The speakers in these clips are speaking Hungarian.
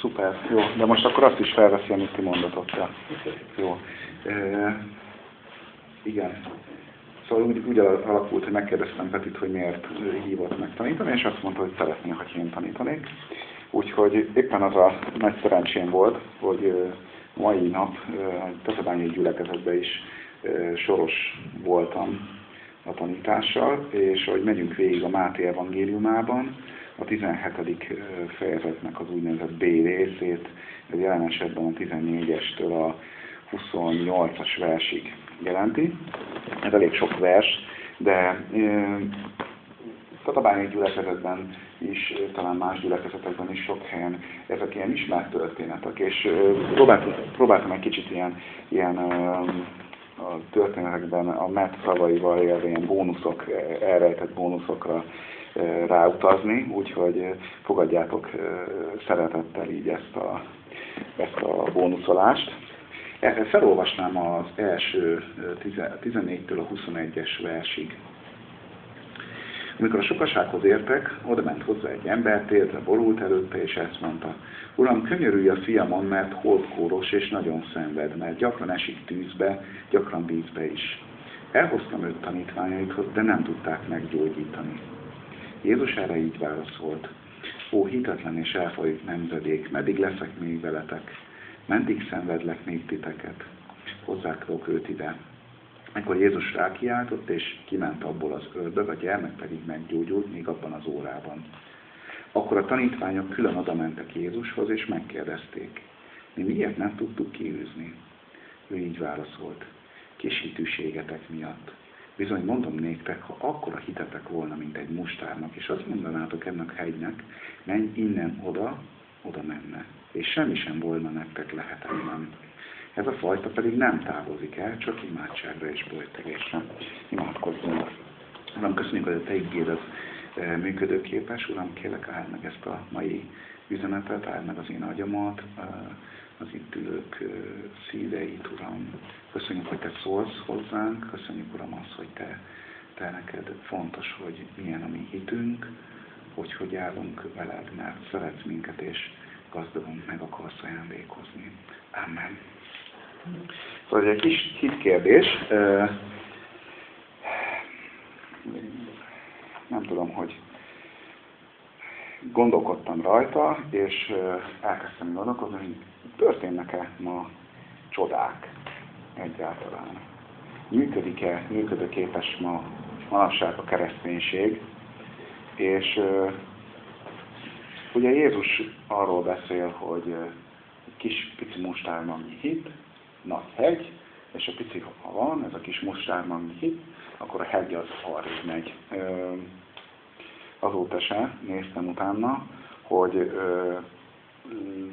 Szuper, jó. De most akkor azt is felveszi, amit ti mondatok. Ja. Jó. E, igen. Szóval úgy, úgy alakult, hogy megkérdeztem Petit, hogy miért hívott meg tanítani, és azt mondta, hogy szeretné, hogy én tanítanék. Úgyhogy éppen az a nagy szerencsém volt, hogy mai nap a Tatabányi gyülekezetben is soros voltam a tanítással, és hogy megyünk végig a Máté evangéliumában, a 17. fejezetnek az úgynevezett B részét, ez jelen esetben a 14-estől a 28-as versig jelenti. Ez elég sok vers, de Tatabányi gyülekezetben is, talán más gyülekezetekben is sok helyen ezek ilyen ismert történetek, és próbáltam, egy kicsit ilyen, ilyen a történetekben a Matt szavaival élve ilyen bónuszok, elrejtett bónuszokra ráutazni, úgyhogy fogadjátok szeretettel így ezt a, ezt a bónuszolást. Felolvasnám az első 14-től a 21-es versig. Amikor a sokasághoz értek, oda ment hozzá egy ember, térdre borult előtte, és ezt mondta, Uram, könyörülj a fiamon, mert holdkóros és nagyon szenved, mert gyakran esik tűzbe, gyakran vízbe is. Elhoztam őt tanítványaithoz, de nem tudták meggyógyítani. Jézus erre így válaszolt. Ó, hitetlen és elfolyt nemzedék, meddig leszek még veletek? Meddig szenvedlek még titeket? Hozzátok őt ide. Amikor Jézus rákiáltott, és kiment abból az ördög, a gyermek pedig meggyógyult még abban az órában. Akkor a tanítványok külön oda mentek Jézushoz, és megkérdezték, mi miért nem tudtuk kiűzni? Ő így válaszolt, kis hitűségetek miatt. Bizony mondom néktek, ha akkor a hitetek volna, mint egy mustárnak, és azt mondanátok ennek hegynek, menj innen oda, oda menne, és semmi sem volna nektek lehetetlen. Ez a fajta pedig nem távozik el, csak imádságra és bőtegésre. Imádkozzunk. Uram, köszönjük, hogy a Te ígéd az e, működőképes. Uram, kérlek, áld meg ezt a mai üzenetet, áld meg az én agyamat, e, az itt ülők szíveit, Uram. Köszönjük, hogy Te szólsz hozzánk, köszönjük, Uram, az, hogy Te, te neked fontos, hogy milyen a mi hitünk, hogy hogy állunk veled, mert szeretsz minket, és gazdagon meg akarsz ajándékozni. Amen. Szóval egy kis hitkérdés. Nem tudom, hogy gondolkodtam rajta, és elkezdtem gondolkozni, hogy történnek-e ma csodák egyáltalán. Működik-e, működőképes ma manapság a kereszténység, és ugye Jézus arról beszél, hogy kis pici mustármagnyi hit, nagy hegy, és a pici, ha van, ez a kis mustármagnyi hit, akkor a hegy az arrébb megy. Azóta se néztem utána, hogy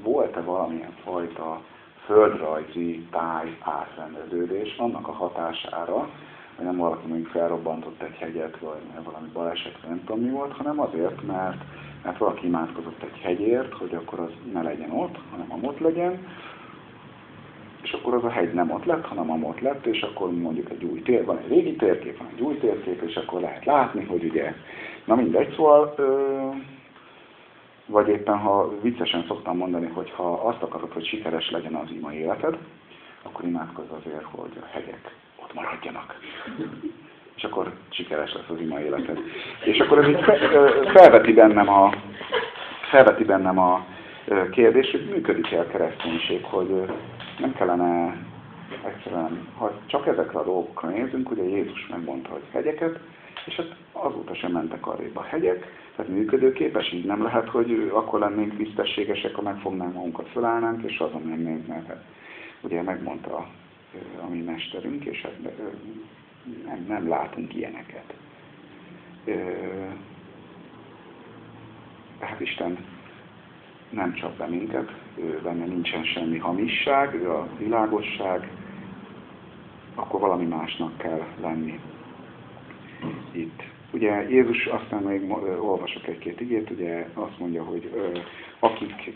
volt-e valamilyen fajta földrajzi táj átrendeződés annak a hatására, hogy nem valaki még felrobbantott egy hegyet, vagy valami baleset, vagy nem tudom mi volt, hanem azért, mert, mert valaki imádkozott egy hegyért, hogy akkor az ne legyen ott, hanem ott legyen, és akkor az a hegy nem ott lett, hanem amott lett, és akkor mondjuk egy új tér, van egy régi térkép, van egy új térkép, és akkor lehet látni, hogy ugye, na mindegy, szóval, ö, vagy éppen ha viccesen szoktam mondani, hogy ha azt akarod, hogy sikeres legyen az ima életed, akkor imádkozz azért, hogy a hegyek ott maradjanak. És akkor sikeres lesz az ima életed. És akkor ez így felveti bennem a, felveti bennem a kérdés, hogy működik-e a kereszténység, hogy nem kellene egyszerűen, ha csak ezekre a dolgokra nézünk, ugye Jézus megmondta, hogy hegyeket, és hát azóta sem mentek arrébb a hegyek, tehát működőképes, így nem lehet, hogy akkor lennénk tisztességesek, ha megfognánk magunkat, fölállnánk, és azon mennénk, mert hát ugye megmondta a mi mesterünk, és hát nem, nem látunk ilyeneket. Tehát Isten nem csap be minket, ő benne nincsen semmi hamisság, ő a világosság, akkor valami másnak kell lenni itt. Ugye Jézus aztán még olvasok egy-két igét, ugye azt mondja, hogy akik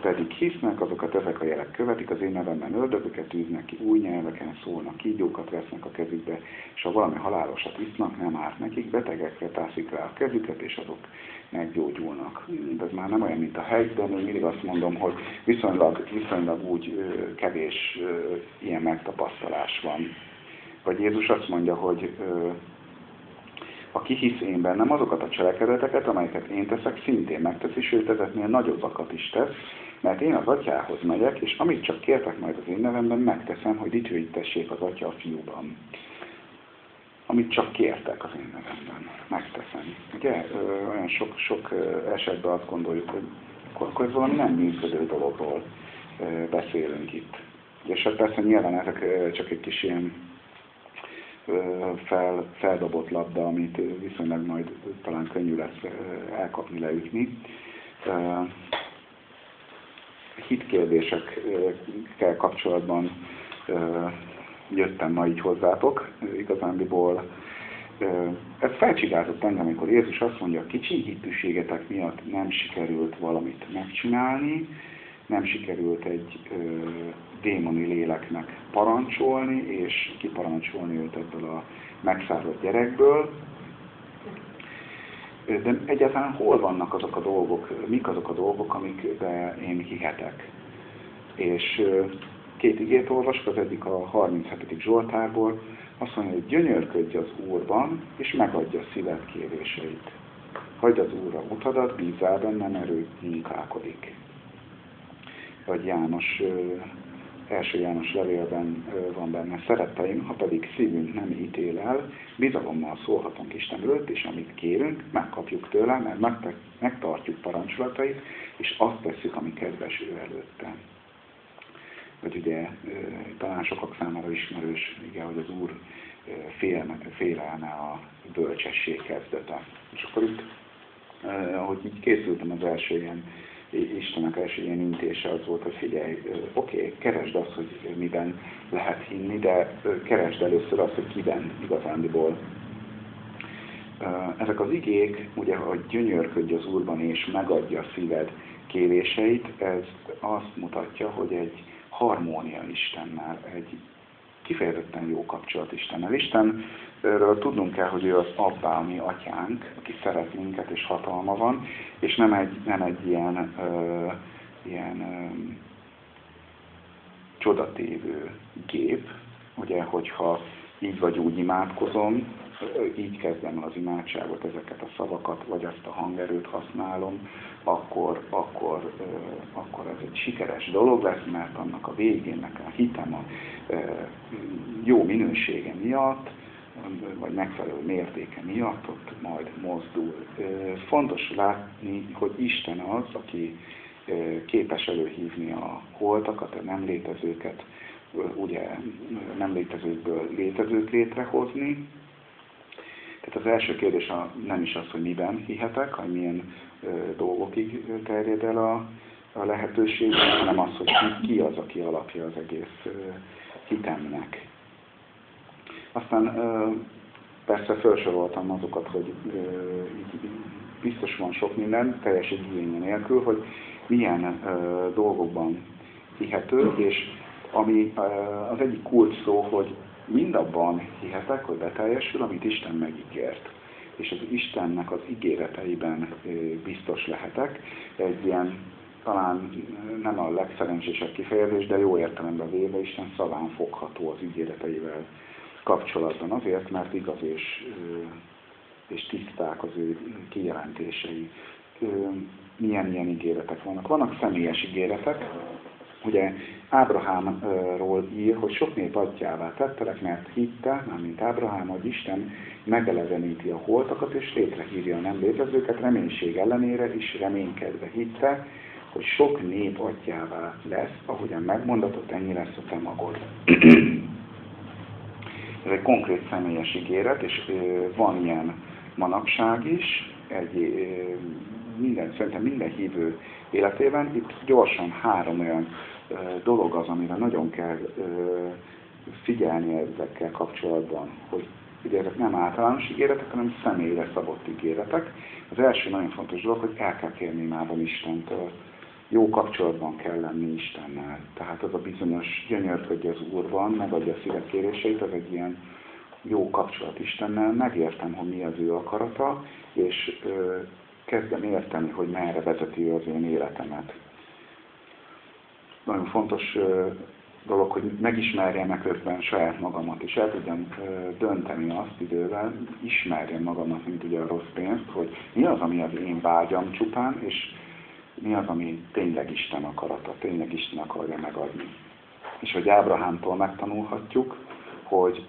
pedig hisznek, azokat ezek a jelek követik, az én nevemben ördögöket űznek ki, új nyelveken szólnak, kígyókat vesznek a kezükbe, és ha valami halálosat isznak, nem árt nekik, betegekre tászik rá a kezüket, és azok meggyógyulnak. De ez már nem olyan, mint a hegy, de még mindig azt mondom, hogy viszonylag, viszonylag úgy kevés ilyen megtapasztalás van. Vagy Jézus azt mondja, hogy aki hisz én bennem, azokat a cselekedeteket, amelyeket én teszek, szintén megteszi, sőt ezeknél nagyobbakat is tesz, mert én az atyához megyek, és amit csak kértek majd az én nevemben, megteszem, hogy dicsőítessék az atya a fiúban. Amit csak kértek az én nevemben, megteszem. Ugye, olyan sok, sok esetben azt gondoljuk, hogy akkor, akkor valami nem működő dologról beszélünk itt. És hát persze nyilván ezek csak egy kis ilyen fel, feldobott labda, amit viszonylag majd talán könnyű lesz elkapni, leütni. Hitkérdésekkel kapcsolatban jöttem ma így hozzátok, igazándiból ez felcsigázott engem, amikor Jézus azt mondja, a kicsi hitűségetek miatt nem sikerült valamit megcsinálni, nem sikerült egy ö, démoni léleknek parancsolni, és kiparancsolni őt ebből a megszállott gyerekből. De egyáltalán hol vannak azok a dolgok, mik azok a dolgok, amikbe én hihetek? És két igét olvasok, az egyik a 37. Zsoltárból, azt mondja, hogy gyönyörködj az Úrban, és megadja szíved kéréseit. Hagyd az Úrra utadat, bízzál benne, mert ő munkálkodik vagy János, első János levélben van benne, szeretteim, ha pedig szívünk nem ítél el, bizalommal szólhatunk Isten előtt, és amit kérünk, megkapjuk tőle, mert megtartjuk parancsolatait, és azt tesszük, ami kedves ő előtte. Vagy ugye talán sokak számára ismerős, igen, hogy az Úr félne, félelne a bölcsesség kezdete. És akkor itt, ahogy így készültem az első ilyen Istennek első ilyen intése az volt, hogy figyelj, oké, okay, keresd azt, hogy miben lehet hinni, de keresd először azt, hogy kiben igazándiból. Ezek az igék, ugye, hogy gyönyörködj az Úrban és megadja a szíved kéréseit, ez azt mutatja, hogy egy harmónia Istennel, egy kifejezetten jó kapcsolat Istennel. Istenről tudnunk kell, hogy ő az abbá, mi atyánk, aki szeret minket és hatalma van, és nem egy, nem egy ilyen, ö, ilyen ö, csodatévő gép, ugye, hogyha így vagy úgy imádkozom, így kezdem az imádságot, ezeket a szavakat, vagy azt a hangerőt használom, akkor, akkor, akkor ez egy sikeres dolog lesz, mert annak a végén nekem a hitem a jó minősége miatt, vagy megfelelő mértéke miatt ott majd mozdul. Fontos látni, hogy Isten az, aki képes előhívni a holtakat, a nem létezőket, ugye nem létezőkből létezőt létrehozni, tehát az első kérdés a, nem is az, hogy miben hihetek, hogy milyen ö, dolgokig terjed el a, a lehetőség, hanem az, hogy ki, ki az, aki alapja az egész ö, hitemnek. Aztán ö, persze felsoroltam azokat, hogy ö, biztos van sok minden, teljes igénye nélkül, hogy milyen ö, dolgokban hihető, és ami ö, az egyik kulcs szó, hogy mindabban hihetek, hogy beteljesül, amit Isten megígért. És az Istennek az ígéreteiben biztos lehetek. Egy ilyen talán nem a legszerencsésebb kifejezés, de jó értelemben véve Isten szaván fogható az ígéreteivel kapcsolatban. Azért, mert igaz és, és tiszták az ő kijelentései. Milyen ilyen ígéretek vannak? Vannak személyes ígéretek, Ugye Ábrahámról ír, hogy sok nép atyává tettelek, mert hitte, mármint Ábrahám, hogy Isten megeleveníti a holtakat, és létrehívja a nem létezőket, reménység ellenére is reménykedve hitte, hogy sok nép atyává lesz, ahogyan megmondatott, ennyi lesz a te magod. Ez egy konkrét személyes ígéret, és van ilyen manapság is, egy, minden, szerintem minden hívő életében. Itt gyorsan három olyan dolog az, amire nagyon kell figyelni ezekkel kapcsolatban, hogy ugye ezek nem általános ígéretek, hanem személyre szabott ígéretek. Az első nagyon fontos dolog, hogy el kell kérni imádon Istentől. Jó kapcsolatban kell lenni Istennel. Tehát az a bizonyos gyönyörködj az Úrban, megadja a szívek kéréseit, az egy ilyen jó kapcsolat Istennel, megértem, hogy mi az ő akarata, és ö, kezdem érteni, hogy merre vezeti ő az én életemet. Nagyon fontos dolog, hogy megismerjem közben saját magamat, és el tudjam dönteni azt idővel, ismerjem magamat, mint ugye a rossz pénzt, hogy mi az, ami az én vágyam csupán, és mi az, ami tényleg Isten akarata, tényleg Isten akarja megadni. És hogy Ábrahámtól megtanulhatjuk, hogy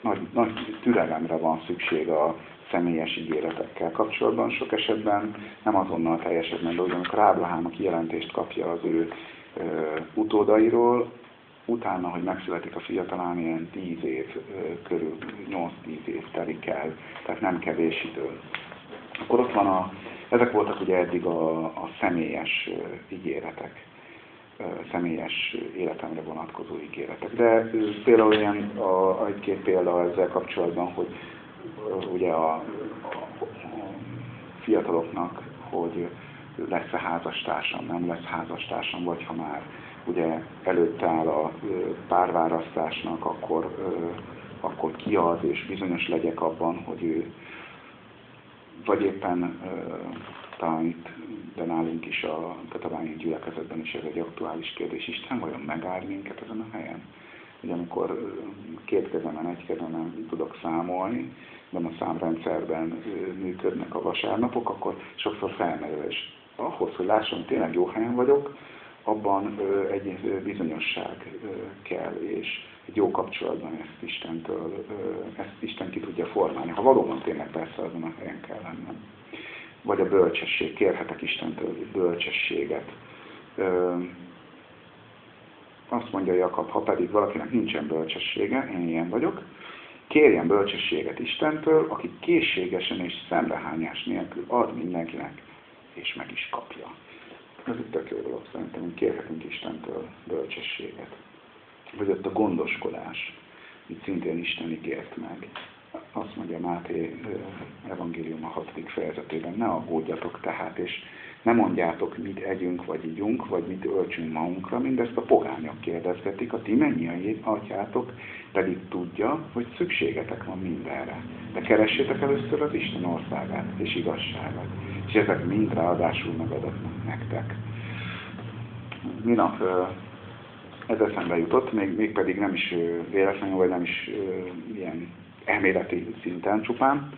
nagy, nagy türelemre van szükség a személyes ígéretekkel kapcsolatban. Sok esetben nem azonnal teljesednek, de amikor Ábrahám a kijelentést kapja az ő utódairól, utána, hogy megszületik a fiatalán, ilyen 10 év körül, 8-10 év telik el, tehát nem kevés idő. Akkor ott van a, ezek voltak ugye eddig a, a személyes ígéretek, személyes életemre vonatkozó ígéretek. De például ilyen a, egy-két példa ezzel kapcsolatban, hogy ugye a, a, a fiataloknak, hogy lesz-e házastársam, nem lesz házastársam, vagy ha már ugye előtt áll a párválasztásnak, akkor, akkor ki az, és bizonyos legyek abban, hogy ő vagy éppen talán itt, de nálunk is a katalányi gyülekezetben is ez egy aktuális kérdés. Isten vajon megáll minket ezen a helyen? Ugye amikor két kezemen, egy kezemen tudok számolni, de a számrendszerben működnek a vasárnapok, akkor sokszor felmerül, és ahhoz, hogy lássam, tényleg jó helyen vagyok, abban egy bizonyosság kell, és egy jó kapcsolatban ezt Istentől, ezt Isten ki tudja formálni. Ha valóban tényleg persze azon a helyen kell lennem. Vagy a bölcsesség, kérhetek Istentől bölcsességet. Azt mondja Jakab, ha pedig valakinek nincsen bölcsessége, én ilyen vagyok, kérjen bölcsességet Istentől, aki készségesen és szemrehányás nélkül ad mindenkinek, és meg is kapja. Ez egy tök jó dolog szerintem, hogy kérhetünk Istentől bölcsességet. Vagy ott a gondoskodás, itt szintén Isten ígért meg. Azt mondja Máté evangélium a hatodik fejezetében, ne aggódjatok tehát, és ne mondjátok, mit együnk, vagy ígyunk, vagy mit öltsünk magunkra, mindezt a pogányok kérdezgetik, a ti mennyi atyátok pedig tudja, hogy szükségetek van mindenre. De keressétek először az Isten országát és igazságát, és ezek mind ráadásul megadatnak nektek. Minap ez eszembe jutott, még, még pedig nem is véletlenül, vagy nem is ilyen elméleti szinten csupán,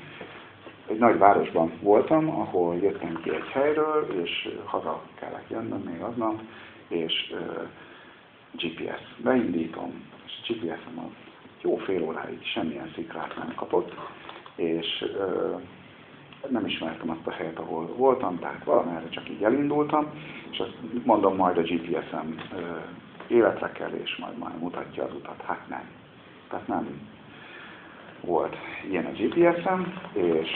egy nagy városban voltam, ahol jöttem ki egy helyről, és haza kellett jönnöm még aznap, és uh, GPS beindítom, és GPS-em az jó fél óráig semmilyen szikrát nem kapott, és uh, nem ismertem azt a helyet, ahol voltam, tehát valamerre csak így elindultam, és azt mondom majd a GPS-em uh, életre kell, és majd majd mutatja az utat. Hát nem. Tehát nem volt ilyen a GPS-em, és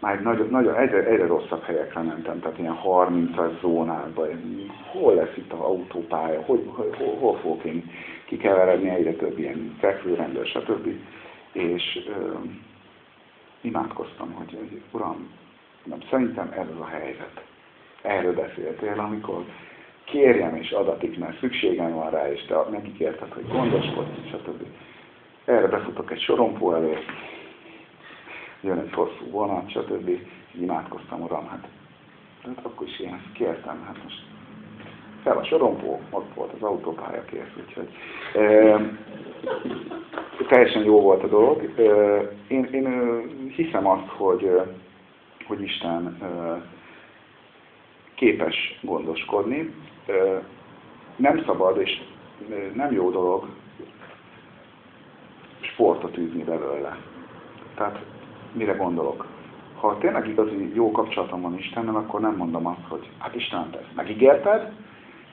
már nagy, nagy, egyre, egyre rosszabb helyekre mentem, tehát ilyen 30-as zónákban, hol lesz itt az autópálya, hogy, hol, hol fogok én kikeveredni, egyre több ilyen fekvőrendőr, stb. És ö, imádkoztam, hogy, hogy Uram, nem, szerintem ez az a helyzet. Erről beszéltél, amikor kérjem és adatik, mert szükségem van rá, és te megígérted, hogy gondoskodj, stb. Erre befutok egy sorompó elé, jön egy hosszú vonat, stb. Imádkoztam, Uram, hát, hát akkor is én kértem, hát most fel a sorompó, ott volt az autópálya kész, úgyhogy e, teljesen jó volt a dolog. E, én, én hiszem azt, hogy, hogy Isten e, képes gondoskodni. E, nem szabad, és nem jó dolog sportot űzni belőle. Tehát mire gondolok? Ha tényleg igazi jó kapcsolatom van Istennel, akkor nem mondom azt, hogy hát Isten, te ezt megígérted,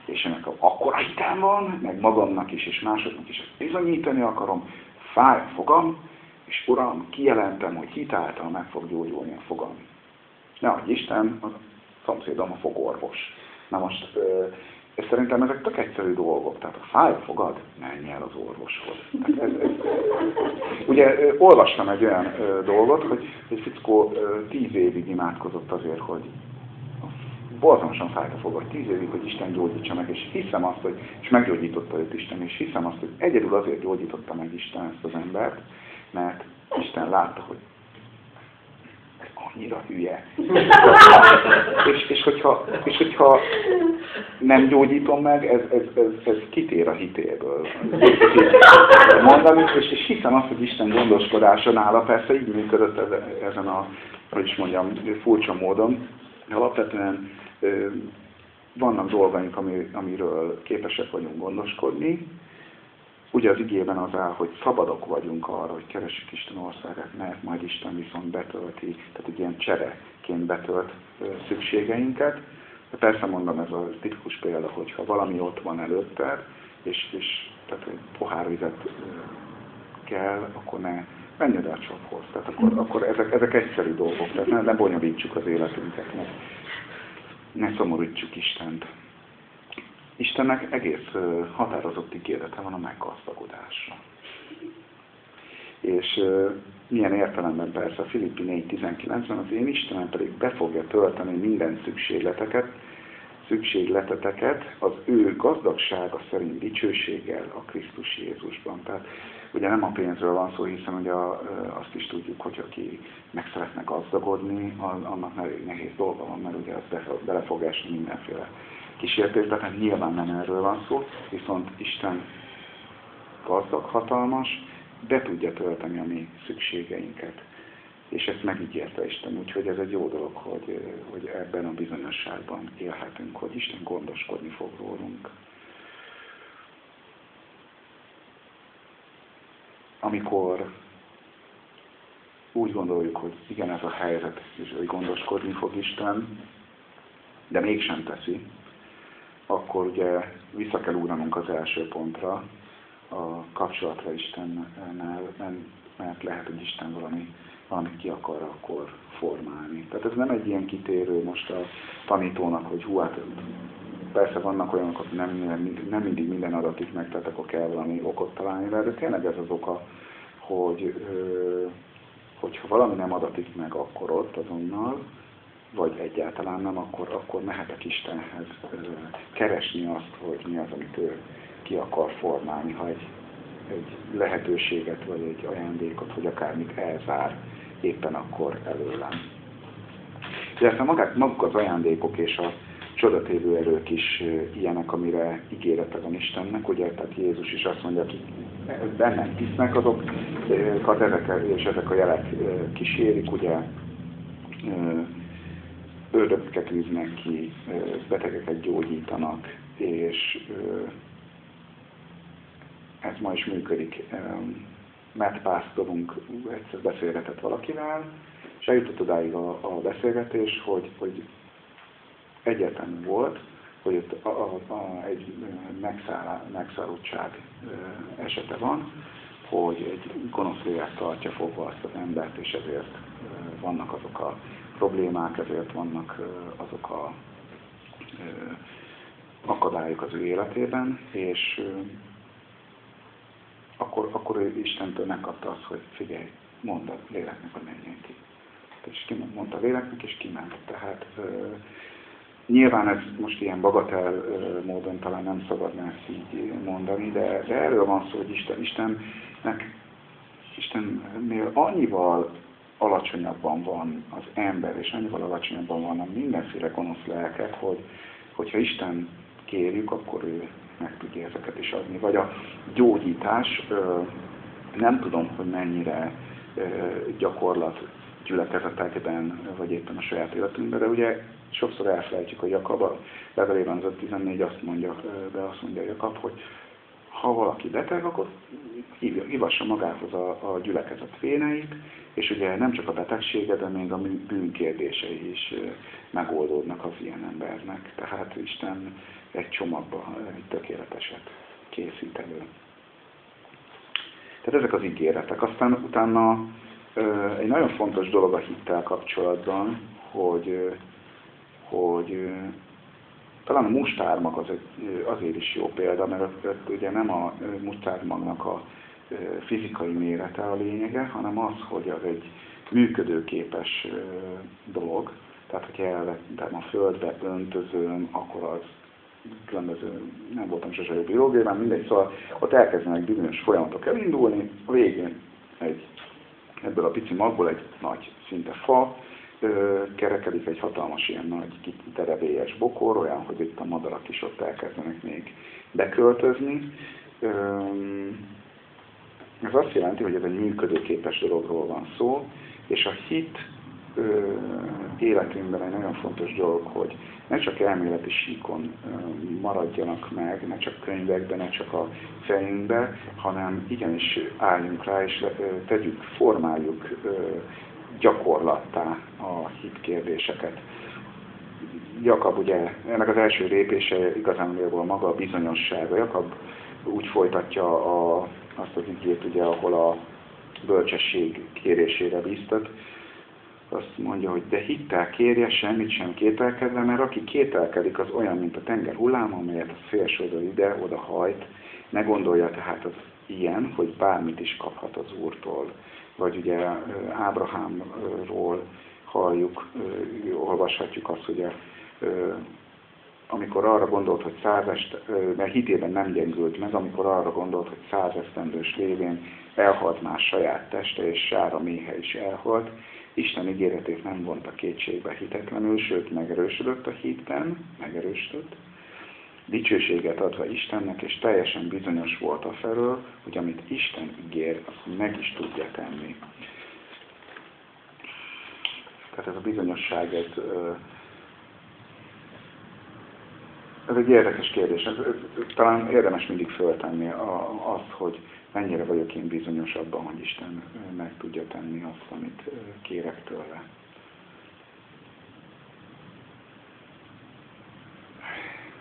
és ennek akkora hitem van, meg magamnak is, és másoknak is ezt bizonyítani akarom, fáj a fogam, és Uram, kijelentem, hogy hitáltal meg fog gyógyulni a fogam. Ne adj Isten, a szomszédom a fogorvos. Na most és szerintem ezek tök egyszerű dolgok. Tehát ha fáj a fogad, menj el az orvoshoz. ez, ez, ugye olvastam egy olyan dolgot, hogy egy fickó tíz évig imádkozott azért, hogy borzalmasan fájt a fogad tíz évig, hogy Isten gyógyítsa meg, és hiszem azt, hogy, és meggyógyította őt Isten, és hiszem azt, hogy egyedül azért gyógyította meg Isten ezt az embert, mert Isten látta, hogy annyira hülye. és, és, hogyha, és hogyha nem gyógyítom meg, ez, ez, ez, ez kitér a hitéből. Mondani, és, és hiszem azt, hogy Isten gondoskodása nála persze így működött ezen a, hogy is mondjam, furcsa módon. Alapvetően vannak dolgaink, amiről képesek vagyunk gondoskodni, Ugye az igében az áll, hogy szabadok vagyunk arra, hogy keressük Isten országát, mert majd Isten viszont betölti, tehát egy ilyen csereként betölt szükségeinket. De persze mondom, ez a tipikus példa, hogyha valami ott van előtted, és, és tehát egy pohár vizet kell, akkor ne menj oda a csaphoz. Tehát akkor, akkor ezek, ezek egyszerű dolgok, tehát ne, ne bonyolítsuk az életünket, ne, ne szomorítsuk Istent. Istennek egész határozott ígérete van a meggazdagodásra. És milyen értelemben persze a Filippi 4.19-ben az én Istenem pedig be fogja tölteni minden szükségleteket, szükségleteteket az ő gazdagsága szerint dicsőséggel a Krisztus Jézusban. Tehát ugye nem a pénzről van szó, hiszen ugye azt is tudjuk, hogy aki meg szeretne gazdagodni, annak nehéz dolga van, mert ugye az bele fog esni mindenféle kísértésbe, tehát nyilván nem erről van szó, viszont Isten gazdag, hatalmas, be tudja tölteni a mi szükségeinket. És ezt megígérte Isten, úgyhogy ez egy jó dolog, hogy, hogy ebben a bizonyosságban élhetünk, hogy Isten gondoskodni fog rólunk. Amikor úgy gondoljuk, hogy igen, ez a helyzet, és hogy gondoskodni fog Isten, de mégsem teszi, akkor ugye vissza kell ugrannunk az első pontra, a kapcsolatra Istennel, mert lehet, hogy Isten valami, valamit ki akar akkor formálni. Tehát ez nem egy ilyen kitérő most a tanítónak, hogy hú, hát persze vannak olyanok, akik nem, nem mindig minden adatik meg, tehát akkor kell valami okot találni, de tényleg ez az oka, hogy hogyha valami nem adatik meg akkor ott azonnal, vagy egyáltalán nem, akkor, akkor mehetek Istenhez keresni azt, hogy mi az, amit ő ki akar formálni, ha egy, egy lehetőséget, vagy egy ajándékot, vagy akármit elzár éppen akkor előlem. De ezt a magák, maguk az ajándékok és a csodatévő erők is ilyenek, amire ígérete van Istennek, ugye, tehát Jézus is azt mondja, hogy bennem hisznek azokat, ezek, és ezek a jelek kísérik, ugye, ördögöket űznek ki, betegeket gyógyítanak, és ez ma is működik. Matt pásztorunk egyszer beszélgetett valakivel, és eljutott odáig a, a beszélgetés, hogy, hogy egyetlen volt, hogy ott a, a, a, egy megszállottság esete van, hogy egy gonosz lélek tartja fogva azt az embert, és ezért vannak azok a problémák, ezért vannak azok a akadályok az ő életében, és akkor, akkor ő Istentől megkapta azt, hogy figyelj, mondd a léleknek, hogy menjen ki. És mondta a léleknek, és kiment. Tehát nyilván ez most ilyen bagatel módon talán nem szabadna ezt így mondani, de, de erről van szó, hogy Isten, Istennek, Istennél annyival alacsonyabban van az ember, és annyival alacsonyabban vannak mindenféle gonosz lelkek, hogy, hogyha Isten kérjük, akkor ő meg tudja ezeket is adni. Vagy a gyógyítás, nem tudom, hogy mennyire gyakorlat gyülekezetekben, vagy éppen a saját életünkben, de ugye sokszor elfelejtjük, hogy Jakab a levelében az 14 azt mondja, de azt mondja Jakab, hogy ha valaki beteg, akkor hívassa magához a, a gyülekezet véneit, és ugye nem csak a betegsége, de még a bűnkérdései is megoldódnak az ilyen embernek. Tehát Isten egy csomagba egy tökéleteset készít elő. Tehát ezek az ígéretek. Aztán utána egy nagyon fontos dolog a hittel kapcsolatban, hogy, hogy talán a mustármag az egy, azért is jó példa, mert ott, ott ugye nem a mustármagnak a fizikai mérete a lényege, hanem az, hogy az egy működőképes dolog. Tehát, hogyha elvettem a földbe, öntözöm, akkor az különböző, nem voltam sose jobb biológiában, mindegy, szóval ott elkezdenek bizonyos folyamatok elindulni, a végén egy, ebből a pici magból egy nagy szinte fa, kerekedik egy hatalmas ilyen nagy terebélyes bokor, olyan, hogy itt a madarak is ott elkezdenek még beköltözni. Ez azt jelenti, hogy ez egy működőképes dologról van szó, és a hit életünkben egy nagyon fontos dolog, hogy ne csak elméleti síkon maradjanak meg, ne csak könyvekben, ne csak a fejünkbe, hanem igenis álljunk rá, és tegyük, formáljuk gyakorlattá a hitkérdéseket. Jakab ugye, ennek az első lépése igazán maga a bizonyossága. Jakab úgy folytatja a, azt az igét, ugye, ahol a bölcsesség kérésére bíztat, azt mondja, hogy de hittel kérje, semmit sem kételkedve, mert aki kételkedik, az olyan, mint a tenger hullám, amelyet a szélsődő ide-oda hajt, ne gondolja tehát az ilyen, hogy bármit is kaphat az Úrtól. Vagy ugye Ábrahámról halljuk, olvashatjuk azt, hogy amikor arra gondolt, hogy százest, mert hitében nem gyengült meg, amikor arra gondolt, hogy százesztendős lévén elhalt már saját teste, és sára méhe is elhalt, Isten ígéretét nem vonta kétségbe hitetlenül, sőt megerősödött a hitben, megerősödött, dicsőséget adva Istennek, és teljesen bizonyos volt a felől, hogy amit Isten ígér, azt meg is tudja tenni. Tehát ez a bizonyosság, ez, ez egy érdekes kérdés. Ez, ez, talán érdemes mindig föltenni azt, hogy mennyire vagyok én bizonyos abban, hogy Isten meg tudja tenni azt, amit kérek tőle.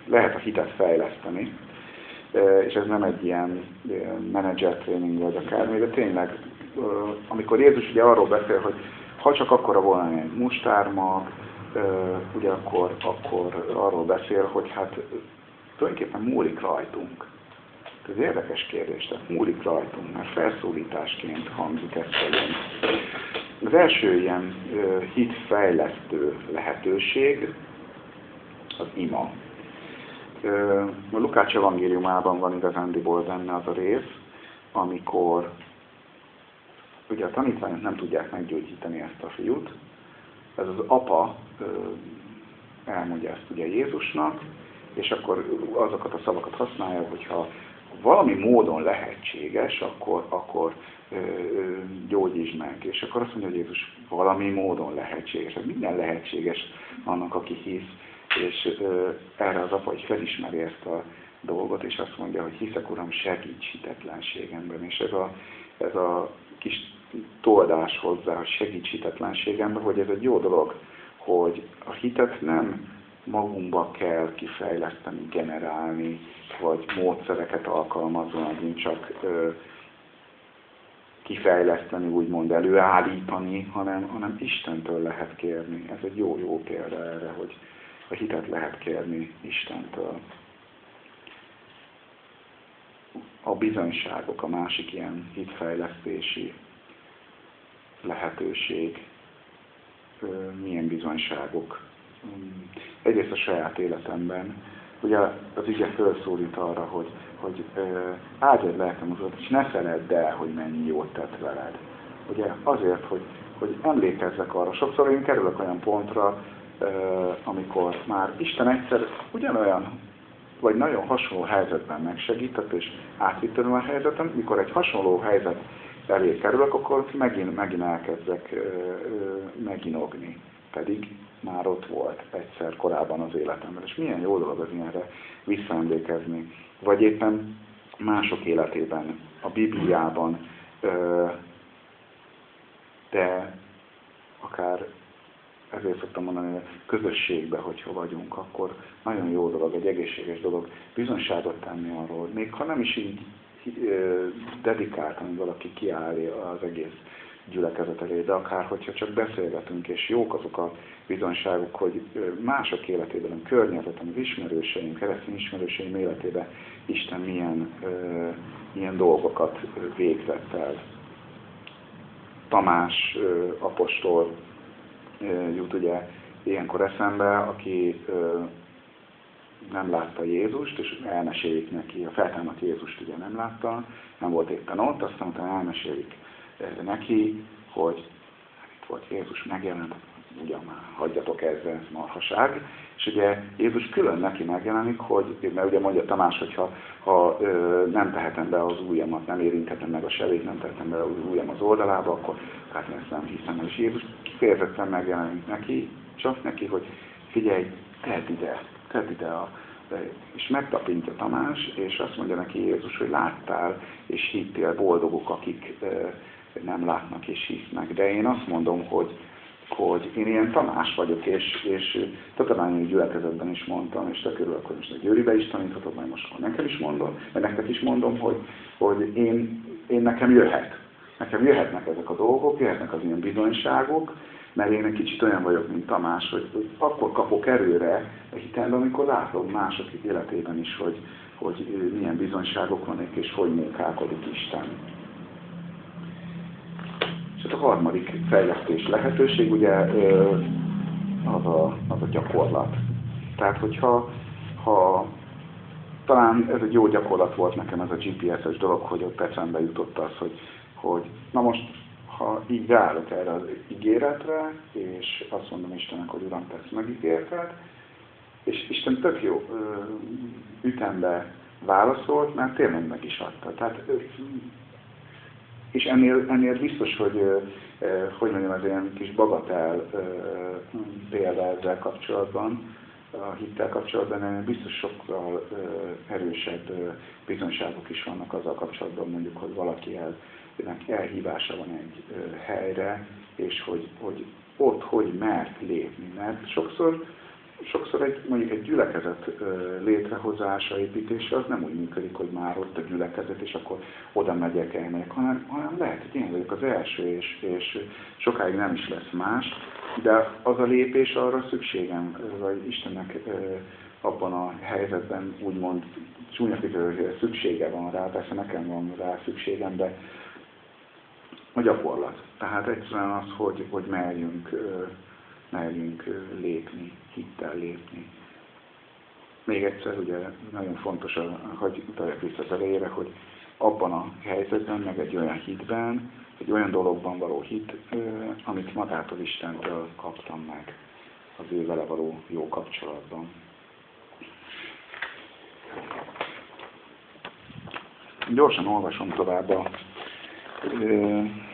Lehet a hitet fejleszteni, és ez nem egy ilyen menedzser tréning vagy akármi, de tényleg, amikor Jézus ugye arról beszél, hogy ha csak akkora volna egy mustármag, ugye akkor, akkor arról beszél, hogy hát tulajdonképpen múlik rajtunk. Ez érdekes kérdés, tehát múlik rajtunk, mert felszólításként hangzik ez felén. Az első ilyen hitfejlesztő lehetőség az ima. A Lukács evangéliumában van igazándiból benne az a rész, amikor ugye a tanítványok nem tudják meggyógyítani ezt a fiút, ez az apa elmondja ezt ugye Jézusnak, és akkor azokat a szavakat használja, hogyha valami módon lehetséges, akkor, akkor ö, gyógyítsd meg. És akkor azt mondja, hogy Jézus valami módon lehetséges. Hát minden lehetséges annak, aki hisz, és erre az apa hogy felismeri ezt a dolgot, és azt mondja, hogy hiszek, Uram, segíts hitetlenségemben. És ez a, ez a kis toldás hozzá, hogy segíts hitetlenségemben, hogy ez egy jó dolog, hogy a hitet nem magunkba kell kifejleszteni, generálni, vagy módszereket alkalmazni, megint csak ö, kifejleszteni, úgymond előállítani, hanem, hanem Istentől lehet kérni. Ez egy jó-jó példa erre, hogy a hitet lehet kérni Istentől. A bizonyságok a másik ilyen hitfejlesztési lehetőség. Milyen bizonyságok? Egyrészt a saját életemben, ugye az ügye felszólít arra, hogy, hogy áldjad lelkem az és ne feledd el, hogy mennyi jót tett veled. Ugye azért, hogy, hogy emlékezzek arra. Sokszor én kerülök olyan pontra, amikor már Isten egyszer ugyanolyan, vagy nagyon hasonló helyzetben megsegített, és átvittem a helyzetem, mikor egy hasonló helyzet elé kerülök, akkor megint, megint elkezdek meginogni. Pedig már ott volt egyszer korábban az életemben. És milyen jó dolog az ilyenre visszaemlékezni. Vagy éppen mások életében, a Bibliában, de akár ezért szoktam mondani, hogy közösségbe, hogyha vagyunk, akkor nagyon jó dolog, egy egészséges dolog bizonságot tenni arról, még ha nem is így dedikáltan valaki kiállja az egész gyülekezet elé, de akár hogyha csak beszélgetünk, és jók azok a bizonyságok, hogy mások életében, a környezetem, az ismerőseim, keresztény ismerőseim életében Isten milyen, milyen dolgokat végzett el. Tamás apostol jut ugye ilyenkor eszembe, aki nem látta Jézust, és elmesélik neki, a feltámadt Jézust ugye nem látta, nem volt éppen ott, aztán utána elmesélik neki, hogy hát itt volt Jézus, megjelent, ugyan már hagyjatok ezzel, ez marhaság. És ugye Jézus külön neki megjelenik, hogy, mert ugye mondja Tamás, hogy ha, ha ö, nem tehetem be az ujjamat, nem érinthetem meg a sevét, nem tehetem be az ujjam az oldalába, akkor hát ezt nem hiszem el. És Jézus kifejezetten megjelenik neki, csak neki, hogy figyelj, tedd ide, tedd ide a, és megtapintja Tamás, és azt mondja neki Jézus, hogy láttál és hittél boldogok, akik nem látnak és hisznek. De én azt mondom, hogy, hogy én ilyen Tamás vagyok, és, és tatabányi gyülekezetben is mondtam, és tök örülök, hogy most a Győribe is taníthatok, majd most nekem is mondom, mert nektek is mondom, hogy, hogy én, én nekem jöhet. Nekem jöhetnek ezek a dolgok, jöhetnek az ilyen bizonyságok, mert én egy kicsit olyan vagyok, mint Tamás, hogy, hogy akkor kapok erőre a hitelben, amikor látom mások életében is, hogy, hogy milyen bizonyságok vannak, és hogy munkálkodik Isten. És hát a harmadik fejlesztés lehetőség ugye az a, az a gyakorlat. Tehát, hogyha ha, talán ez egy jó gyakorlat volt nekem ez a GPS-es dolog, hogy ott eszembe jutott az, hogy, hogy na most ha így ráállok erre az ígéretre, és azt mondom Istennek, hogy Uram, te ezt megígérted, és Isten tök jó ütembe válaszolt, mert tényleg meg is adta. Tehát, és ennél, ennél biztos, hogy, hogy mondjam, az ilyen kis bagatel példa ezzel kapcsolatban, a hittel kapcsolatban, biztos sokkal erősebb bizonyságok is vannak azzal kapcsolatban, mondjuk, hogy valaki el elhívása van egy helyre, és hogy, hogy ott hogy mert lépni. Mert sokszor, sokszor egy, mondjuk egy gyülekezet létrehozása, építése az nem úgy működik, hogy már ott a gyülekezet, és akkor oda megyek, elmegyek, hanem, hanem lehet, hogy én vagyok az első, és, és sokáig nem is lesz más, de az a lépés arra szükségem, vagy Istennek abban a helyzetben úgymond csúnya szüksége van rá, persze nekem van rá szükségem, de a gyakorlat. Tehát egyszerűen az, hogy, hogy merjünk, merjünk lépni, hittel lépni. Még egyszer, ugye nagyon fontos, hogy utaljak vissza az elejére, hogy abban a helyzetben, meg egy olyan hitben, egy olyan dologban való hit, amit magától Istentől kaptam meg az ő vele való jó kapcsolatban. Gyorsan olvasom tovább a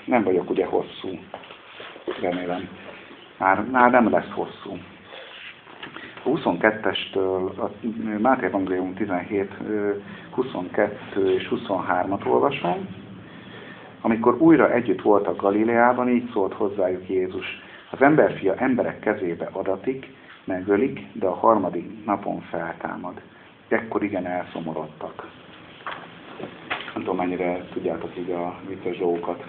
nem vagyok ugye hosszú, remélem. Már, már nem lesz hosszú. A 22-estől, a Máté Evangélium 17, 22 és 23-at olvasom. Amikor újra együtt voltak Galileában, így szólt hozzájuk Jézus. Az emberfia emberek kezébe adatik, megölik, de a harmadik napon feltámad. Ekkor igen elszomorodtak nem tudom mennyire tudjátok így a vicces dolgokat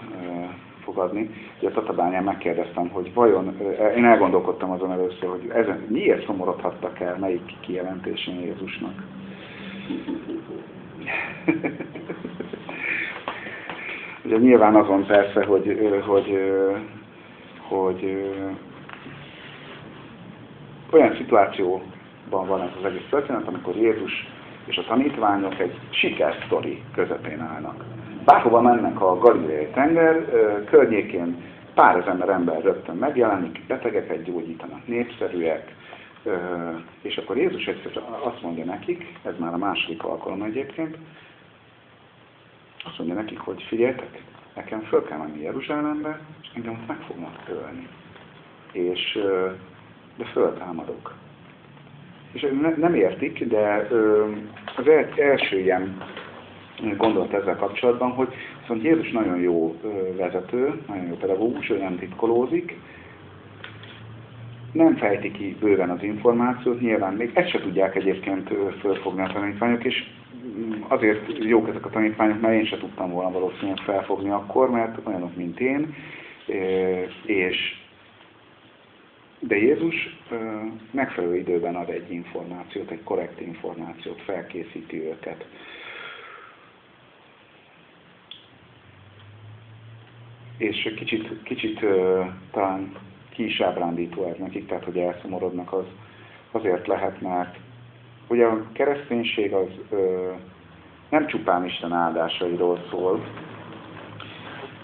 fogadni. Ugye a Tatabányán megkérdeztem, hogy vajon, én elgondolkodtam azon először, hogy ezen miért szomorodhattak el, melyik kijelentésén Jézusnak. Ugye nyilván azon persze, hogy, hogy, hogy olyan szituációban van ez az egész történet, amikor Jézus és a tanítványok egy sikersztori közepén állnak. Bárhova mennek a Galileai tenger, környékén pár ezer ember rögtön megjelenik, betegeket gyógyítanak, népszerűek, és akkor Jézus egyszer azt mondja nekik, ez már a második alkalom egyébként, azt mondja nekik, hogy figyeljetek, nekem föl kell menni Jeruzsálembe, és engem ott meg fognak ölni. És, de föltámadok. És nem értik, de az első ilyen gondolat ezzel kapcsolatban, hogy viszont Jézus nagyon jó vezető, nagyon jó pedagógus, ő nem titkolózik, nem fejti ki bőven az információt, nyilván még ezt se tudják egyébként fölfogni a tanítványok, és mm, azért jók ezek a tanítványok, mert én se tudtam volna valószínűleg felfogni akkor, mert olyanok, mint én, és de Jézus megfelelő időben ad egy információt, egy korrekt információt, felkészíti őket. És kicsit, kicsit talán ki is ábrándító ez nekik, tehát hogy elszomorodnak az azért lehet, mert ugye a kereszténység az ö, nem csupán Isten áldásairól szól,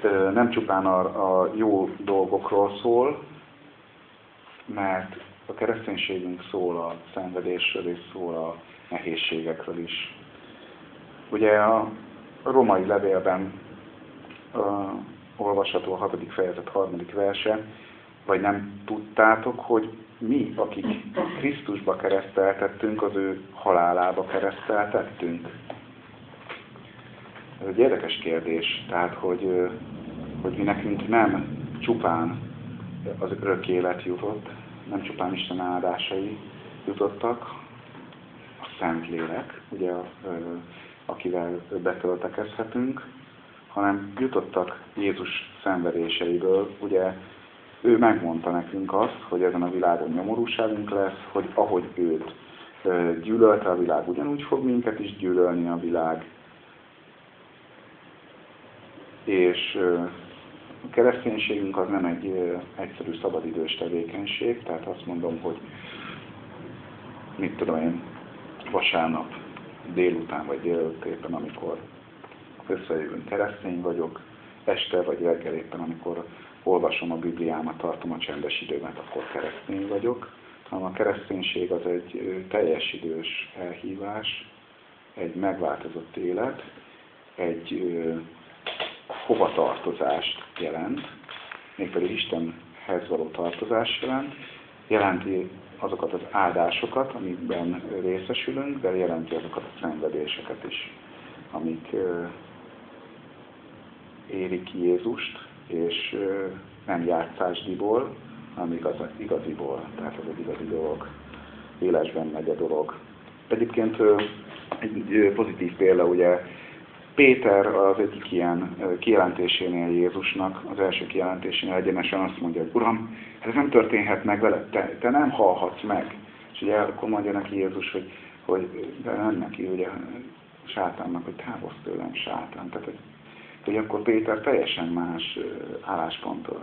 ö, nem csupán a, a jó dolgokról szól, mert a kereszténységünk szól a szenvedésről és szól a nehézségekről is. Ugye a romai levélben uh, olvasható a hatodik fejezet harmadik verse, vagy nem tudtátok, hogy mi, akik Krisztusba kereszteltettünk, az ő halálába kereszteltettünk? Ez egy érdekes kérdés, tehát, hogy, hogy mi nekünk nem csupán az örök élet jutott, nem csupán Isten áldásai jutottak, a Szentlélek, ugye, akivel betöltekezhetünk, hanem jutottak Jézus szenvedéseiből, ugye ő megmondta nekünk azt, hogy ezen a világon nyomorúságunk lesz, hogy ahogy őt gyűlölte a világ, ugyanúgy fog minket is gyűlölni a világ. És a kereszténységünk az nem egy egyszerű szabadidős tevékenység, tehát azt mondom, hogy mit tudom én, vasárnap délután vagy délután amikor összejövünk, keresztény vagyok, este vagy reggel éppen, amikor olvasom a Bibliámat, tartom a csendes időmet, akkor keresztény vagyok, hanem a kereszténység az egy teljes idős elhívás, egy megváltozott élet, egy hovatartozást jelent, mégpedig Istenhez való tartozás jelent, jelenti azokat az áldásokat, amikben részesülünk, de jelenti azokat a szenvedéseket is, amik érik Jézust, és nem játszásdiból, hanem igaz, igaziból. Tehát ez egy igazi dolog. Élesben megy a dolog. Egyébként egy pozitív példa, ugye Péter az egyik ilyen kijelentésénél Jézusnak, az első kijelentésénél egyenesen azt mondja, hogy Uram, ez nem történhet meg veled, te, te nem halhatsz meg. És ugye akkor mondja neki Jézus, hogy, hogy de nem neki, ugye sátánnak, hogy távozz tőlem sátán. Tehát, hogy akkor Péter teljesen más állásponton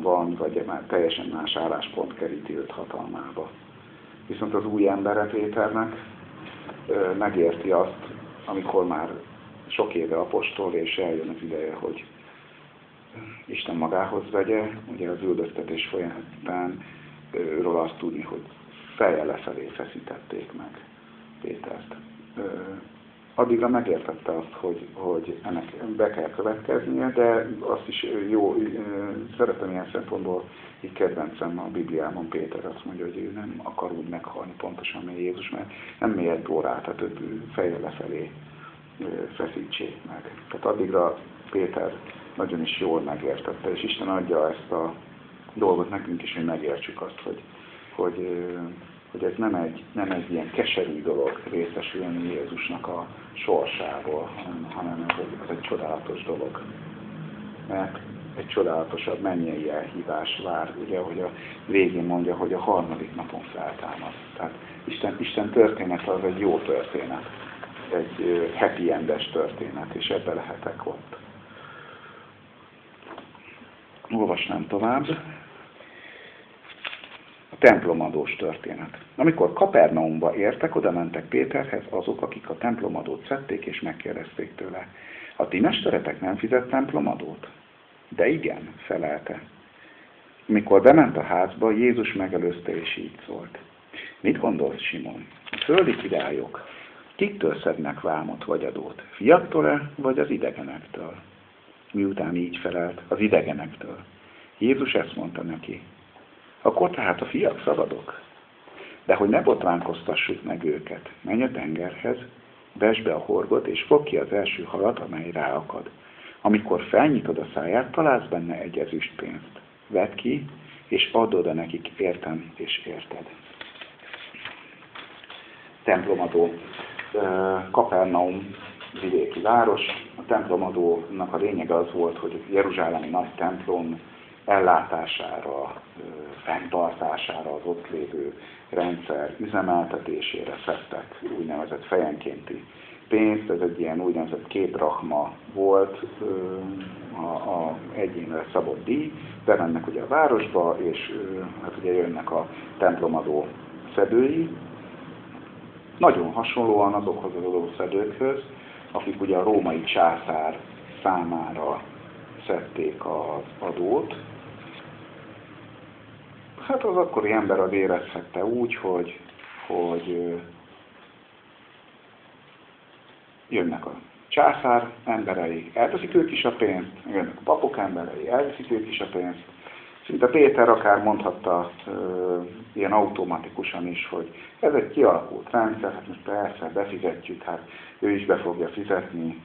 van, vagy már teljesen más álláspont keríti őt hatalmába. Viszont az új embere Péternek megérti azt, amikor már sok éve apostol, és eljön az ideje, hogy Isten magához vegye, ugye az üldöztetés folyamán róla azt tudni, hogy fejjel lefelé feszítették meg Pétert. Addigra megértette azt, hogy, hogy ennek be kell következnie, de azt is jó, szeretem ilyen szempontból, így kedvencem a Bibliában Péter azt mondja, hogy ő nem akar úgy meghalni pontosan, mint Jézus, mert nem mélyed órát, tehát ő fejjel lefelé feszítsék meg. Tehát addigra Péter nagyon is jól megértette, és Isten adja ezt a dolgot nekünk is, hogy megértsük azt, hogy, hogy, hogy ez nem egy, nem egy ilyen keserű dolog részesülni Jézusnak a sorsából, hanem, ez, egy, ez egy csodálatos dolog. Mert egy csodálatosabb mennyei elhívás vár, ugye, hogy a végén mondja, hogy a harmadik napon feltámad. Tehát Isten, Isten történet az egy jó történet, egy happy endes történet, és ebbe lehetek ott. Olvasnám tovább. Templomadós történet. Amikor Kapernaumba értek, oda mentek Péterhez azok, akik a templomadót szedték, és megkérdezték tőle. A ti mesteretek nem fizet templomadót? De igen, felelte. Mikor bement a házba, Jézus megelőzte és így szólt. Mit gondolsz, Simon? A földi királyok kiktől szednek vámot vagy adót? Fiaktól-e, vagy az idegenektől? Miután így felelt, az idegenektől. Jézus ezt mondta neki. Akkor tehát a fiak szabadok? De hogy ne botránkoztassuk meg őket, menj a tengerhez, vesd be a horgot, és fog ki az első halat, amely ráakad. Amikor felnyitod a száját, találsz benne egy ezüstpénzt. Vedd ki, és add oda nekik értem és érted. Templomadó Kapernaum vidéki város, a templomadónak a lényege az volt, hogy Jeruzsálemi nagy templom ellátására, fenntartására, az ott lévő rendszer üzemeltetésére szedtek úgynevezett fejenkénti pénzt, ez egy ilyen úgynevezett két rahma volt, a, a egyénre szabott díj, bemennek ugye a városba, és hát ugye jönnek a templomadó szedői, nagyon hasonlóan azokhoz az adószedőkhöz, akik ugye a római császár számára szedték az adót. Hát az akkori ember az érezhette úgy, hogy, hogy jönnek a császár emberei, elveszik ők is a pénzt, jönnek a papok emberei, elveszik ők is a pénzt. Szinte Péter akár mondhatta e, ilyen automatikusan is, hogy ez egy kialakult rendszer, hát most persze befizetjük, hát ő is be fogja fizetni.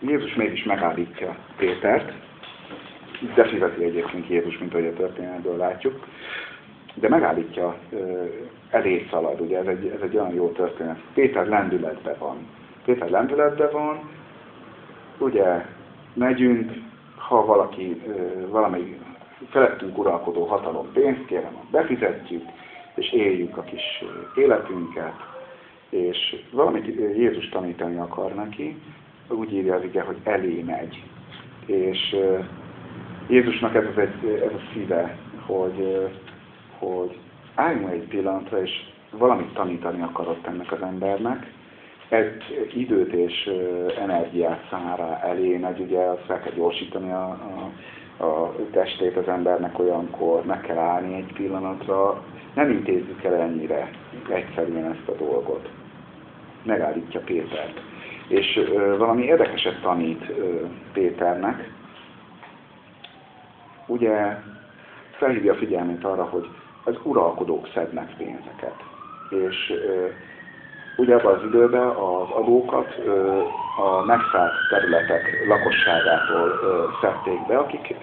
Jézus mégis megállítja Pétert, de fizeti egyébként Jézus, mint ahogy a történetből látjuk, de megállítja, elé szalad, ugye ez egy, ez egy olyan jó történet. Péter lendületben van. Péter lendületben van, ugye megyünk, ha valaki, valamelyik felettünk uralkodó hatalom pénzt kérem, befizetjük, és éljük a kis életünket, és valamit Jézus tanítani akar neki, úgy írja az ige, hogy elé megy. És Jézusnak ez, az egy, ez a szíve, hogy, hogy álljunk egy pillanatra, és valamit tanítani akarott ennek az embernek, egy időt és energiát számára elé megy, ugye azt fel kell gyorsítani a, a, a testét az embernek olyankor, meg kell állni egy pillanatra, nem intézzük el ennyire egyszerűen ezt a dolgot. Megállítja Pétert. És ö, valami érdekeset tanít ö, Péternek, ugye felhívja a figyelmét arra, hogy az uralkodók szednek pénzeket. És ugye abban az időben az adókat a megszállt területek lakosságától szedték be, akik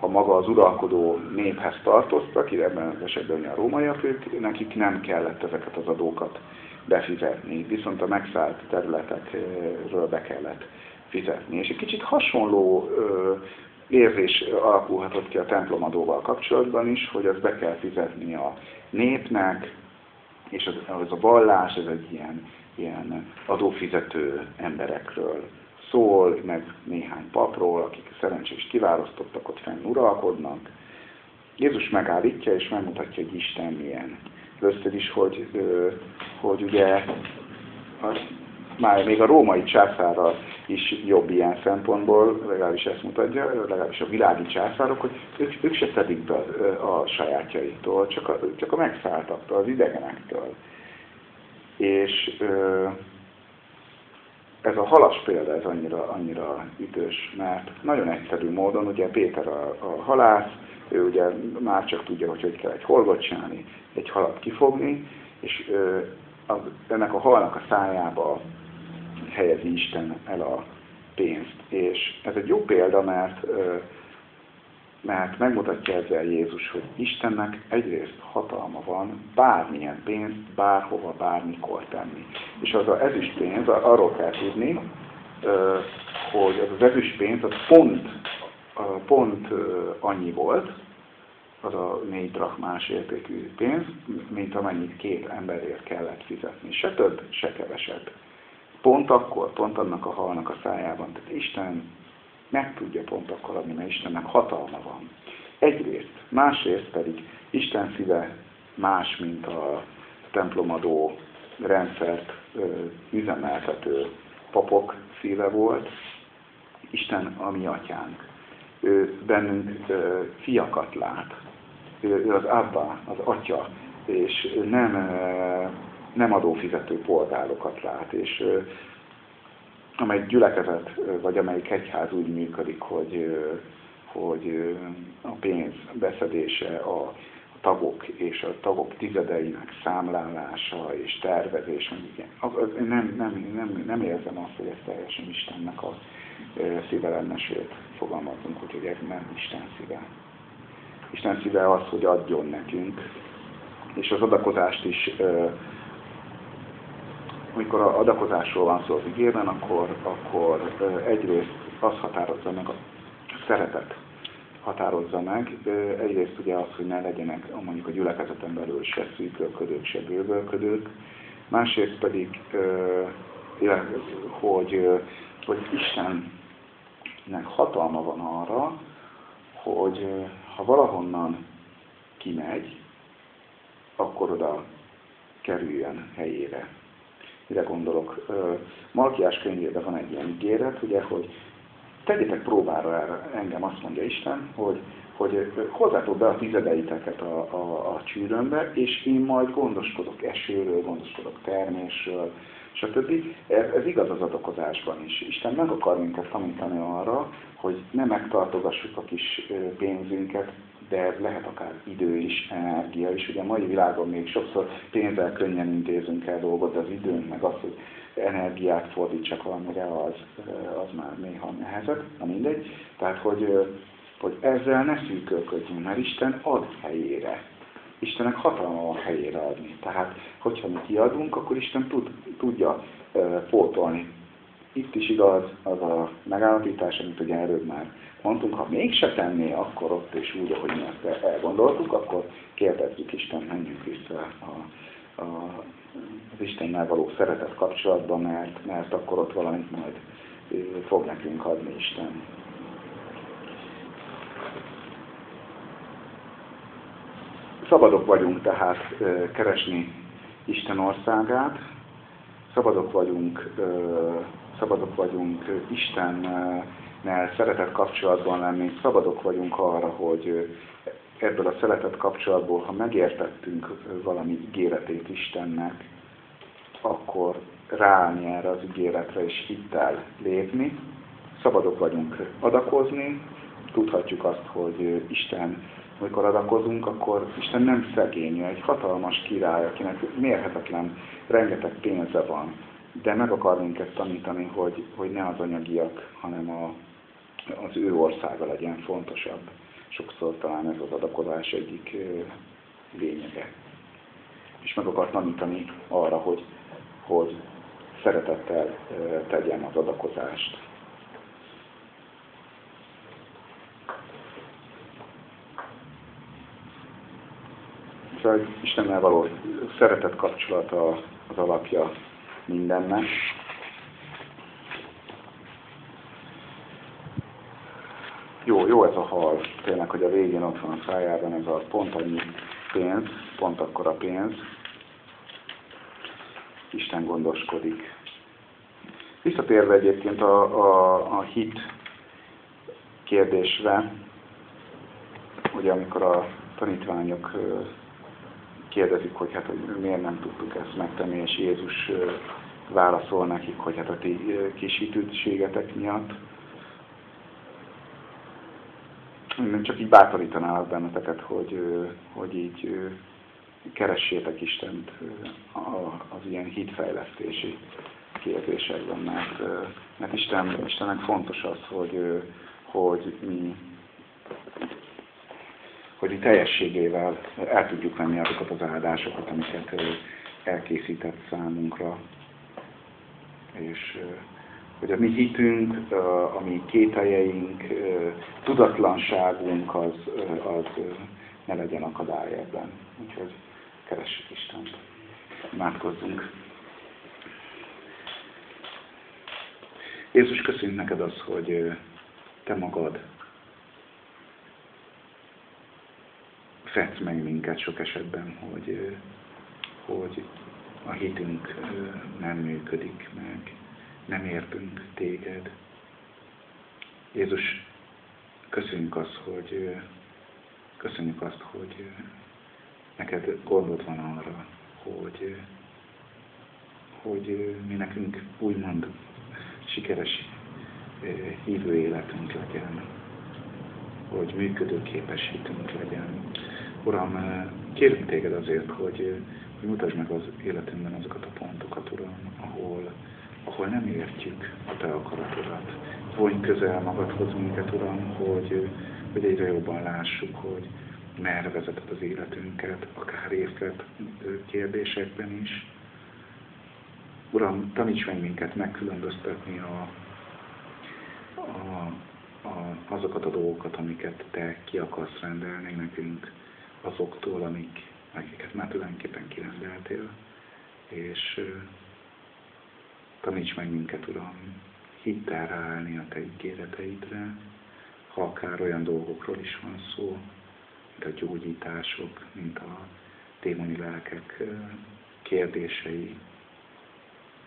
a maga az uralkodó néphez tartoztak, ebben az esetben a rómaiak, ők, nekik nem kellett ezeket az adókat befizetni, viszont a megszállt területekről be kellett fizetni. És egy kicsit hasonló érzés alakulhatott ki a templomadóval kapcsolatban is, hogy azt be kell fizetni a népnek, és az, az a vallás, ez egy ilyen, ilyen adófizető emberekről szól, meg néhány papról, akik szerencsés kiválasztottak, ott fenn uralkodnak. Jézus megállítja és megmutatja, hogy Isten milyen. Először is, hogy, hogy ugye már még a római császárral is jobb ilyen szempontból, legalábbis ezt mutatja, legalábbis a világi császárok, hogy ők, ők se szedik be a sajáttjaitól, csak a, csak a megszálltaktól, az idegenektől. És ez a halas példa, ez annyira, annyira ütős, mert nagyon egyszerű módon, ugye Péter a, a halász, ő ugye már csak tudja, hogy hogy kell egy holgot csinálni, egy halat kifogni, és az, ennek a halnak a szájába helyezi Isten el a pénzt. És ez egy jó példa, mert, mert megmutatja ezzel Jézus, hogy Istennek egyrészt hatalma van bármilyen pénzt, bárhova, bármikor tenni. És az az ezüstpénz, arról kell tudni, hogy az az ezüstpénz az pont, pont annyi volt, az a négy drachmás értékű pénz, mint amennyit két emberért kellett fizetni. Se több, se kevesebb. Pont akkor, pont annak a halnak a szájában. Tehát Isten meg tudja pont akkor adni, mert Istennek hatalma van. Egyrészt, másrészt pedig Isten szíve más, mint a templomadó rendszert ö, üzemeltető papok szíve volt. Isten a mi atyánk. Ő bennünk ö, fiakat lát. Ő, ő az Abba, az atya, és nem ö, nem adófizető polgárokat lát, és amely gyülekezet, vagy amelyik egyház úgy működik, hogy, hogy a pénz beszedése, a tagok és a tagok tizedeinek számlálása és tervezés, igen. Nem, nem, nem, nem érzem azt, hogy ez teljesen Istennek a szíve lenne, sőt, fogalmazunk, hogy ez nem Isten szíve. Isten szíve az, hogy adjon nekünk, és az adakozást is amikor a adakozásról van szó az ígérben, akkor, akkor egyrészt az határozza meg a szeretet határozza meg. Egyrészt ugye az, hogy ne legyenek mondjuk a gyülekezeten belül se szűkölködők, se bővölködők. Másrészt pedig, hogy, hogy Istennek hatalma van arra, hogy ha valahonnan kimegy, akkor oda kerüljön helyére. Mire gondolok? Malkiás könyvében van egy ilyen ígéret, ugye, hogy tegyetek próbára erre, engem azt mondja Isten, hogy, hogy hozzátok be a tizedeiteket a, a, a csűrömbe, és én majd gondoskodok esőről, gondoskodok termésről, stb. Ez, ez igaz az adakozásban is. Isten meg akar minket tanítani arra, hogy ne megtartogassuk a kis pénzünket, de lehet akár idő is, energia is. Ugye a mai világon még sokszor pénzzel könnyen intézünk el dolgot, de az időnk meg az, hogy energiát fordítsak valamire, az, az már néha nehezebb, na mindegy. Tehát, hogy, hogy ezzel ne szűkölködjünk, mert Isten ad helyére. Istennek hatalma van helyére adni. Tehát, hogyha mi kiadunk, akkor Isten tud, tudja pótolni. Itt is igaz az a megállapítás, amit ugye előbb már mondtunk, ha mégse tenné, akkor ott és úgy, ahogy mi ezt elgondoltuk, akkor kérdezzük Isten, menjünk vissza a, a az Istennel való szeretet kapcsolatban, mert, mert akkor ott valamit majd fog nekünk adni Isten. Szabadok vagyunk tehát keresni Isten országát, szabadok vagyunk, szabadok vagyunk Istennel szeretett kapcsolatban lenni, szabadok vagyunk arra, hogy ebből a szeretett kapcsolatból, ha megértettünk valami ígéretét Istennek, akkor ráállni erre az ígéretre és hittel lépni. Szabadok vagyunk adakozni, tudhatjuk azt, hogy Isten, amikor adakozunk, akkor Isten nem szegény, egy hatalmas király, akinek mérhetetlen, rengeteg pénze van, de meg akar minket tanítani, hogy, hogy ne az anyagiak, hanem a, az ő országa legyen fontosabb. Sokszor talán ez az adakozás egyik lényege. És meg akar tanítani arra, hogy hogy szeretettel tegyem az adakozást. Szóval Istennel való szeretet kapcsolata az alapja mindennek. Jó, jó ez a hal, tényleg, hogy a végén ott van a szájában ez a pont annyi pénz, pont akkor a pénz, Isten gondoskodik. Visszatérve egyébként a, a, a hit kérdésre, ugye amikor a tanítványok kérdezik, hogy hát hogy miért nem tudtuk ezt megtenni, és Jézus válaszol nekik, hogy hát a ti kis miatt. Én csak így bátorítanálak benneteket, hogy, hogy így keressétek Istent az ilyen hitfejlesztési kérdésekben, mert, mert Isten, Istennek fontos az, hogy, hogy mi hogy mi teljességével el tudjuk venni azokat az áldásokat, amiket elkészített számunkra. És hogy a mi hitünk, a mi kételjeink, tudatlanságunk az, az ne legyen akadály ebben. Úgyhogy keressük Istent. Imádkozzunk. Jézus, köszönjük neked azt, hogy te magad fedsz meg minket sok esetben, hogy, hogy a hitünk nem működik meg, nem értünk téged. Jézus, köszönjük azt, hogy köszönjük azt, hogy neked gondod van arra, hogy, hogy mi nekünk úgymond sikeres hívő életünk legyen, hogy működőképes hitünk legyen. Uram, kérünk téged azért, hogy, hogy mutasd meg az életünkben azokat a pontokat, Uram, ahol, ahol nem értjük a Te akaratodat. Vonj közel magadhoz minket, Uram, hogy, hogy egyre jobban lássuk, hogy, merre vezetett az életünket, akár részlet kérdésekben is. Uram, taníts meg minket megkülönböztetni a, a, a, azokat a dolgokat, amiket Te ki akarsz rendelni nekünk azoktól, amik, akiket már tulajdonképpen kirendeltél. És taníts meg minket, Uram, hittel ráállni a Te ígéreteidre, ha akár olyan dolgokról is van szó, mint a gyógyítások, mint a démoni lelkek kérdései.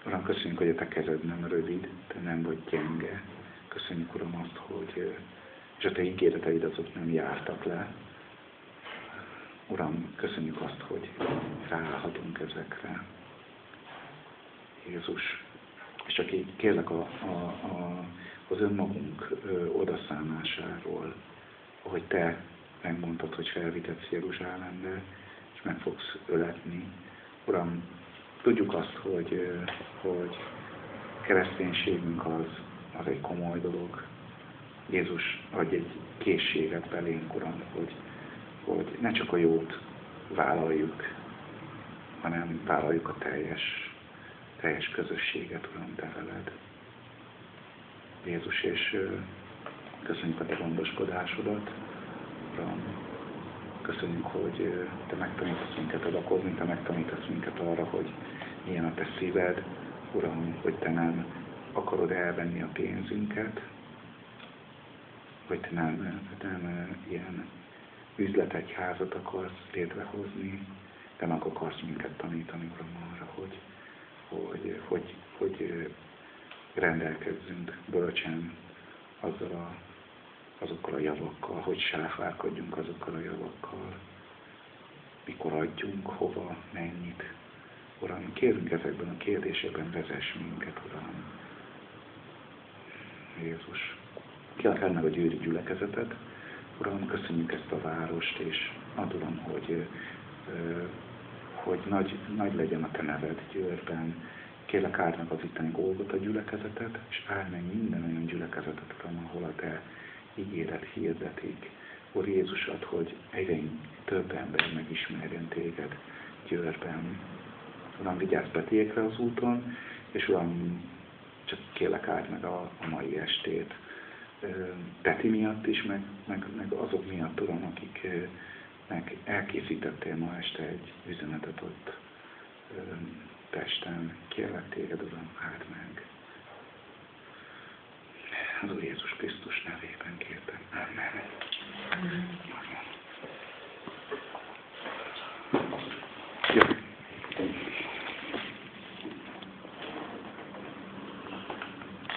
Uram, köszönjük, hogy a Te kezed nem rövid, Te nem vagy gyenge. Köszönjük, Uram, azt, hogy és a Te ígéreteid azok nem jártak le. Uram, köszönjük azt, hogy ráállhatunk ezekre. Jézus, és így kérlek a, a, a, az önmagunk ö, odaszámásáról, hogy Te megmondtad, hogy felvitetsz Jeruzsálembe, és meg fogsz öletni. Uram, tudjuk azt, hogy, hogy kereszténységünk az, az egy komoly dolog. Jézus adj egy készséget belénk, Uram, hogy, hogy ne csak a jót vállaljuk, hanem vállaljuk a teljes, teljes közösséget, Uram, Te veled. Jézus, és köszönjük a Te gondoskodásodat, Uram, köszönjük, hogy Te megtanítasz minket adakozni, Te megtanítasz minket arra, hogy milyen a Te szíved, Uram, hogy Te nem akarod elvenni a pénzünket, hogy Te nem, nem ilyen üzletegyházat akarsz létrehozni, Te meg akarsz minket tanítani, Uram, arra, hogy, hogy, hogy, hogy rendelkezzünk bölcsen azzal a azokkal a javakkal, hogy sáfárkodjunk azokkal a javakkal, mikor adjunk, hova, mennyit. Uram, kérünk ezekben a kérdésekben, vezess minket, Uram. Jézus. Kiakár meg a győri gyülekezetet. Uram, köszönjük ezt a várost, és ad Uram, hogy, hogy nagy, nagy legyen a Te neved Győrben. Kérlek, áld meg az itteni a gyülekezetet, és áld meg minden olyan gyülekezetet, Uram, ahol a Te ígéret hirdetik, Úr Jézusat, hogy egyre több ember megismerjen téged Győrben. Uram, vigyázz betékre az úton, és Uram, csak kérlek áld meg a, a mai estét. Peti miatt is, meg, meg, meg azok miatt, Uram, akik meg elkészítettél ma este egy üzenetet ott Pesten. Kérlek téged, Uram, áld meg. Az Úr Jézus Krisztus nevében kértem. Amen. Amen.